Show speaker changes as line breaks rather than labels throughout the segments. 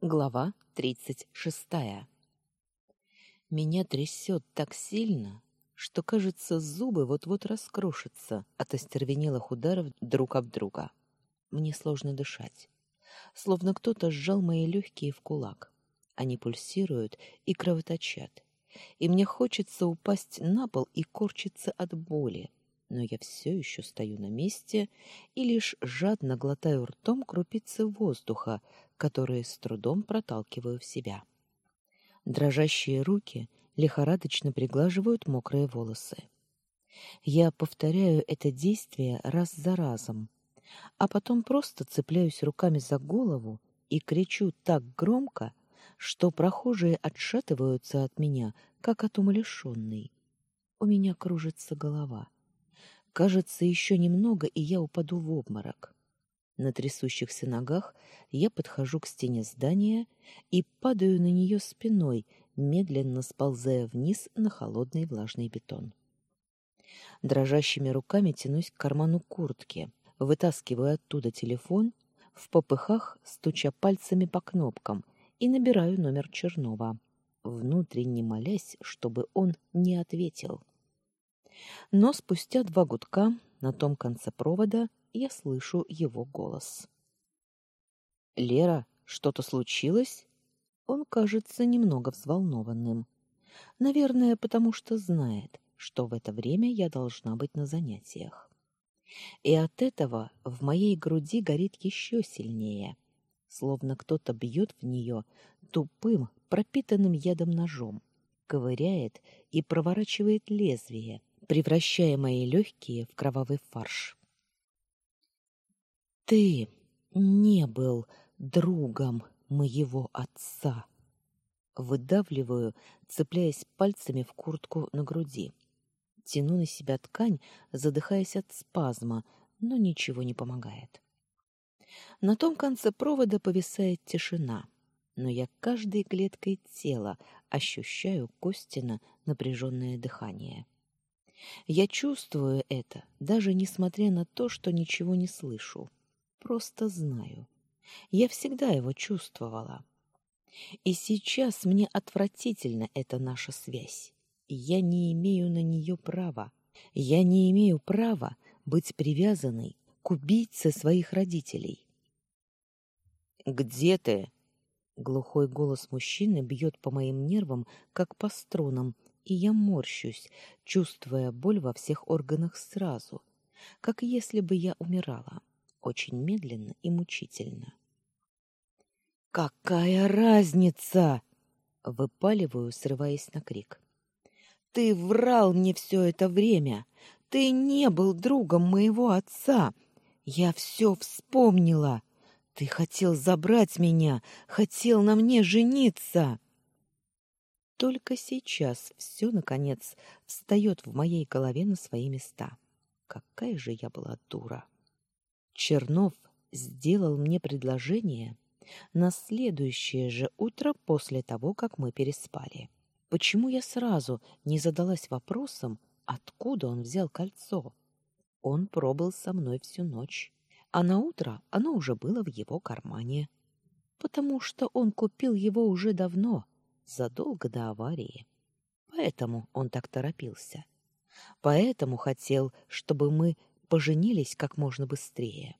Глава тридцать шестая. Меня трясет так сильно, что, кажется, зубы вот-вот раскрошатся от остервенелых ударов друг об друга. Мне сложно дышать. Словно кто-то сжал мои легкие в кулак. Они пульсируют и кровоточат. И мне хочется упасть на пол и корчиться от боли. Но я все еще стою на месте и лишь жадно глотаю ртом крупицы воздуха, которые с трудом проталкиваю в себя. Дрожащие руки лихорадочно приглаживают мокрые волосы. Я повторяю это действие раз за разом, а потом просто цепляюсь руками за голову и кричу так громко, что прохожие отшатываются от меня, как от умалишенной. У меня кружится голова. Кажется, еще немного, и я упаду в обморок. На трясущихся ногах я подхожу к стене здания и падаю на нее спиной, медленно сползая вниз на холодный влажный бетон. Дрожащими руками тянусь к карману куртки, вытаскиваю оттуда телефон, в попыхах стуча пальцами по кнопкам и набираю номер Чернова, внутренне молясь, чтобы он не ответил. Но спустя два гудка на том конце провода я слышу его голос. «Лера, что-то случилось?» Он кажется немного взволнованным. Наверное, потому что знает, что в это время я должна быть на занятиях. И от этого в моей груди горит еще сильнее, словно кто-то бьет в нее тупым, пропитанным ядом ножом, ковыряет и проворачивает лезвие, превращая мои легкие в кровавый фарш. Ты не был другом моего отца. Выдавливаю, цепляясь пальцами в куртку на груди. Тяну на себя ткань, задыхаясь от спазма, но ничего не помогает. На том конце провода повисает тишина, но я каждой клеткой тела ощущаю Костина напряженное дыхание. Я чувствую это, даже несмотря на то, что ничего не слышу просто знаю. Я всегда его чувствовала. И сейчас мне отвратительна эта наша связь. Я не имею на нее права. Я не имею права быть привязанной к убийце своих родителей. «Где ты?» Глухой голос мужчины бьет по моим нервам, как по струнам, и я морщусь, чувствуя боль во всех органах сразу, как если бы я умирала очень медленно и мучительно. «Какая разница?» — выпаливаю, срываясь на крик. «Ты врал мне все это время! Ты не был другом моего отца! Я все вспомнила! Ты хотел забрать меня, хотел на мне жениться!» Только сейчас все, наконец, встает в моей голове на свои места. Какая же я была дура! Чернов сделал мне предложение на следующее же утро после того, как мы переспали. Почему я сразу не задалась вопросом, откуда он взял кольцо? Он пробыл со мной всю ночь, а на утро оно уже было в его кармане, потому что он купил его уже давно, задолго до аварии. Поэтому он так торопился. Поэтому хотел, чтобы мы поженились как можно быстрее.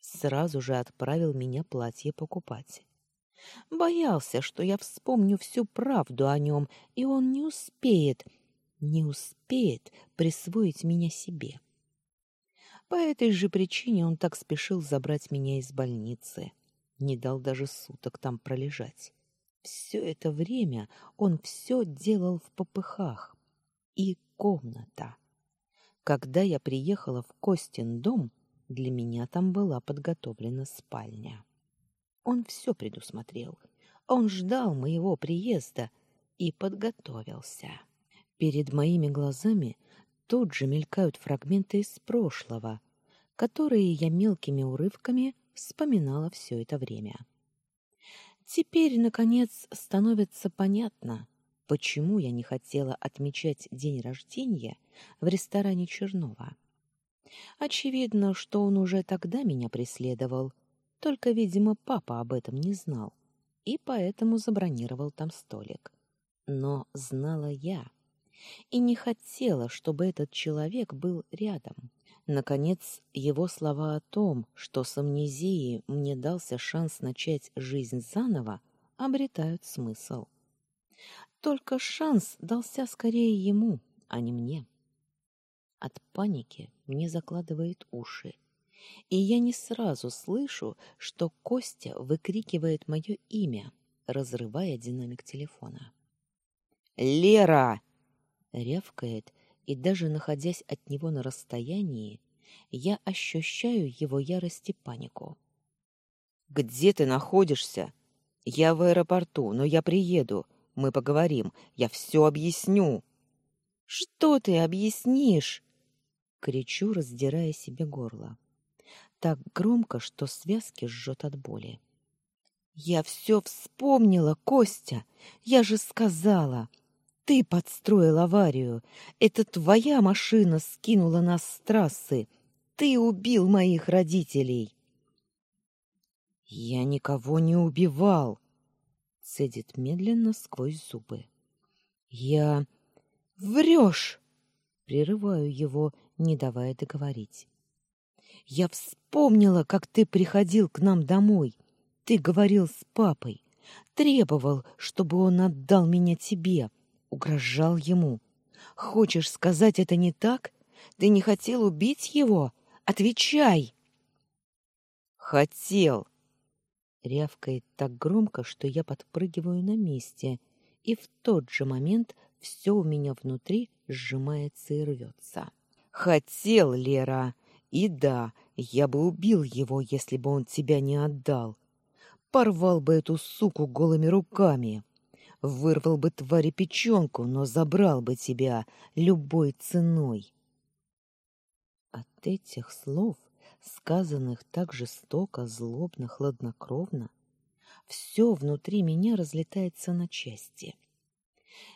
Сразу же отправил меня платье покупать. Боялся, что я вспомню всю правду о нем, и он не успеет, не успеет присвоить меня себе. По этой же причине он так спешил забрать меня из больницы. Не дал даже суток там пролежать. Все это время он все делал в попыхах. И комната. Когда я приехала в Костин дом, для меня там была подготовлена спальня. Он все предусмотрел. Он ждал моего приезда и подготовился. Перед моими глазами тут же мелькают фрагменты из прошлого, которые я мелкими урывками вспоминала все это время. Теперь, наконец, становится понятно, почему я не хотела отмечать день рождения в ресторане Чернова. Очевидно, что он уже тогда меня преследовал, только, видимо, папа об этом не знал и поэтому забронировал там столик. Но знала я и не хотела, чтобы этот человек был рядом. Наконец, его слова о том, что с амнезией мне дался шанс начать жизнь заново, обретают смысл. Только шанс дался скорее ему, а не мне. От паники мне закладывает уши, и я не сразу слышу, что Костя выкрикивает мое имя, разрывая динамик телефона. «Лера!» — рявкает, и даже находясь от него на расстоянии, я ощущаю его ярость и панику. «Где ты находишься? Я в аэропорту, но я приеду. Мы поговорим. Я все объясню». «Что ты объяснишь?» — кричу, раздирая себе горло. Так громко, что связки жжет от боли. «Я все вспомнила, Костя! Я же сказала! Ты подстроил аварию! Это твоя машина скинула нас с трассы! Ты убил моих родителей!» «Я никого не убивал!» — цедит медленно сквозь зубы. «Я... врешь!» — прерываю его, не давая договорить. «Я вспомнила, как ты приходил к нам домой. Ты говорил с папой, требовал, чтобы он отдал меня тебе, угрожал ему. Хочешь сказать, это не так? Ты не хотел убить его?» Отвечай!» «Хотел!» Рявкает так громко, что я подпрыгиваю на месте, и в тот же момент все у меня внутри сжимается и рвется. «Хотел, Лера! И да, я бы убил его, если бы он тебя не отдал. Порвал бы эту суку голыми руками. Вырвал бы твари печенку, но забрал бы тебя любой ценой. От этих слов, сказанных так жестоко, злобно, хладнокровно, все внутри меня разлетается на части.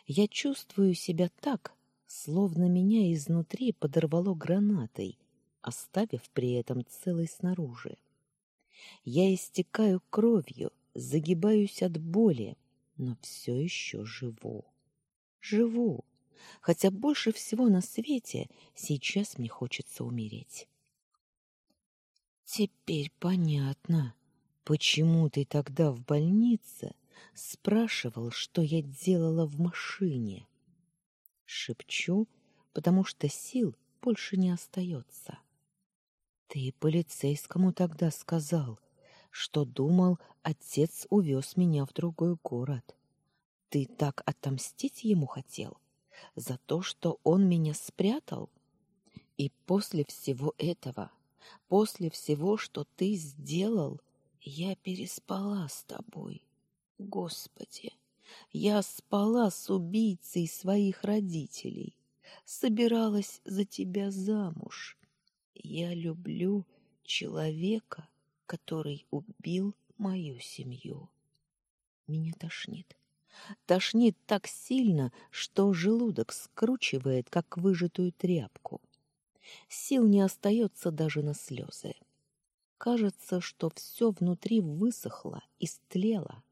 Я чувствую себя так, словно меня изнутри подорвало гранатой, оставив при этом целой снаружи. Я истекаю кровью, загибаюсь от боли, но все еще живу. Живу хотя больше всего на свете сейчас мне хочется умереть. Теперь понятно, почему ты тогда в больнице спрашивал, что я делала в машине. Шепчу, потому что сил больше не остается. Ты полицейскому тогда сказал, что думал, отец увез меня в другой город. Ты так отомстить ему хотел? за то, что он меня спрятал? И после всего этого, после всего, что ты сделал, я переспала с тобой. Господи, я спала с убийцей своих родителей, собиралась за тебя замуж. Я люблю человека, который убил мою семью. Меня тошнит. Тошнит так сильно, что желудок скручивает, как выжатую тряпку. Сил не остается даже на слезы. Кажется, что все внутри высохло, истлело.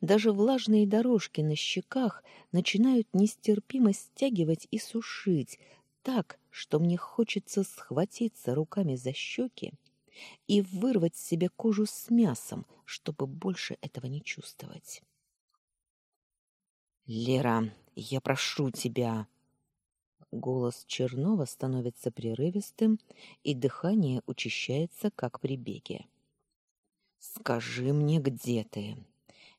Даже влажные дорожки на щеках начинают нестерпимо стягивать и сушить, так, что мне хочется схватиться руками за щеки и вырвать себе кожу с мясом, чтобы больше этого не чувствовать. Лера, я прошу тебя. Голос Чернова становится прерывистым, и дыхание учащается, как при беге. Скажи мне, где ты?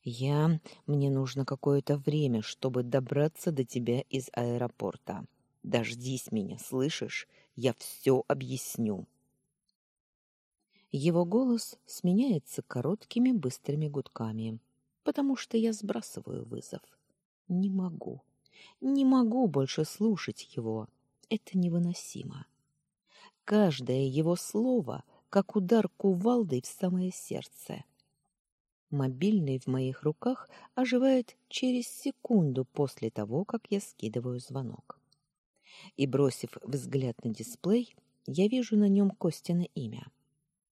Я... Мне нужно какое-то время, чтобы добраться до тебя из аэропорта. Дождись меня, слышишь? Я все объясню. Его голос сменяется короткими быстрыми гудками, потому что я сбрасываю вызов. Не могу. Не могу больше слушать его. Это невыносимо. Каждое его слово как удар кувалдой в самое сердце. Мобильный в моих руках оживает через секунду после того, как я скидываю звонок. И бросив взгляд на дисплей, я вижу на нем Костина имя.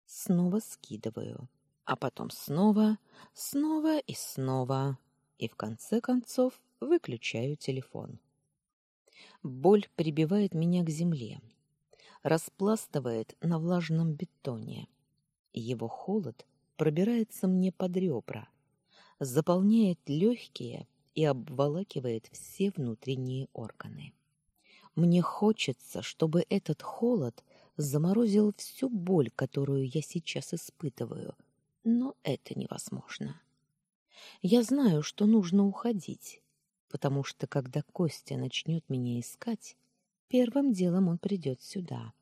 Снова скидываю. а потом снова, снова и снова, и в конце концов выключаю телефон. Боль прибивает меня к земле, распластывает на влажном бетоне. Его холод пробирается мне под ребра, заполняет легкие и обволакивает все внутренние органы. Мне хочется, чтобы этот холод заморозил всю боль, которую я сейчас испытываю, но это невозможно. Я знаю, что нужно уходить, потому что когда Костя начнет меня искать, первым делом он придет сюда,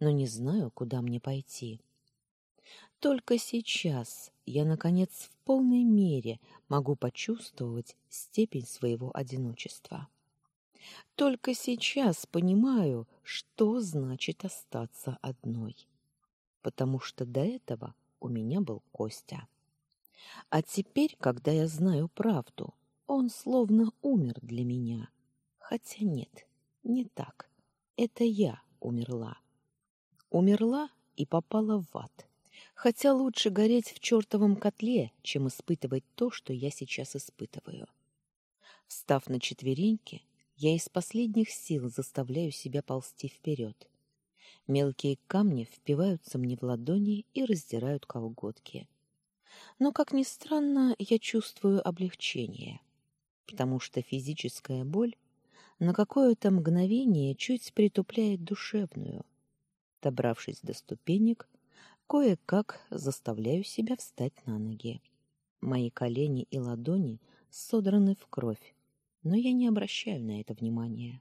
но не знаю, куда мне пойти. Только сейчас я, наконец, в полной мере могу почувствовать степень своего одиночества. Только сейчас понимаю, что значит остаться одной. Потому что до этого у меня был Костя. А теперь, когда я знаю правду, он словно умер для меня. Хотя нет, не так. Это я умерла. Умерла и попала в ад хотя лучше гореть в чертовом котле, чем испытывать то, что я сейчас испытываю. Встав на четвереньки, я из последних сил заставляю себя ползти вперед. Мелкие камни впиваются мне в ладони и раздирают колготки. Но, как ни странно, я чувствую облегчение, потому что физическая боль на какое-то мгновение чуть притупляет душевную. Добравшись до ступенек, Кое-как заставляю себя встать на ноги. Мои колени и ладони содраны в кровь, но я не обращаю на это внимания.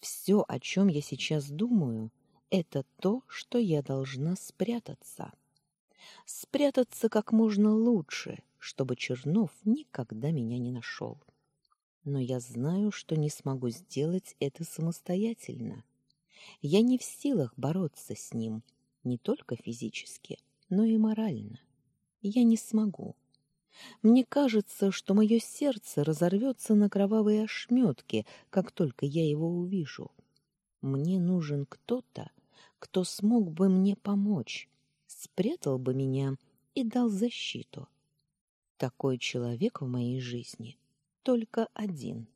Все, о чем я сейчас думаю, это то, что я должна спрятаться. Спрятаться как можно лучше, чтобы Чернов никогда меня не нашел. Но я знаю, что не смогу сделать это самостоятельно. Я не в силах бороться с ним — не только физически, но и морально. Я не смогу. Мне кажется, что мое сердце разорвется на кровавые ошметки, как только я его увижу. Мне нужен кто-то, кто смог бы мне помочь, спрятал бы меня и дал защиту. Такой человек в моей жизни. Только один —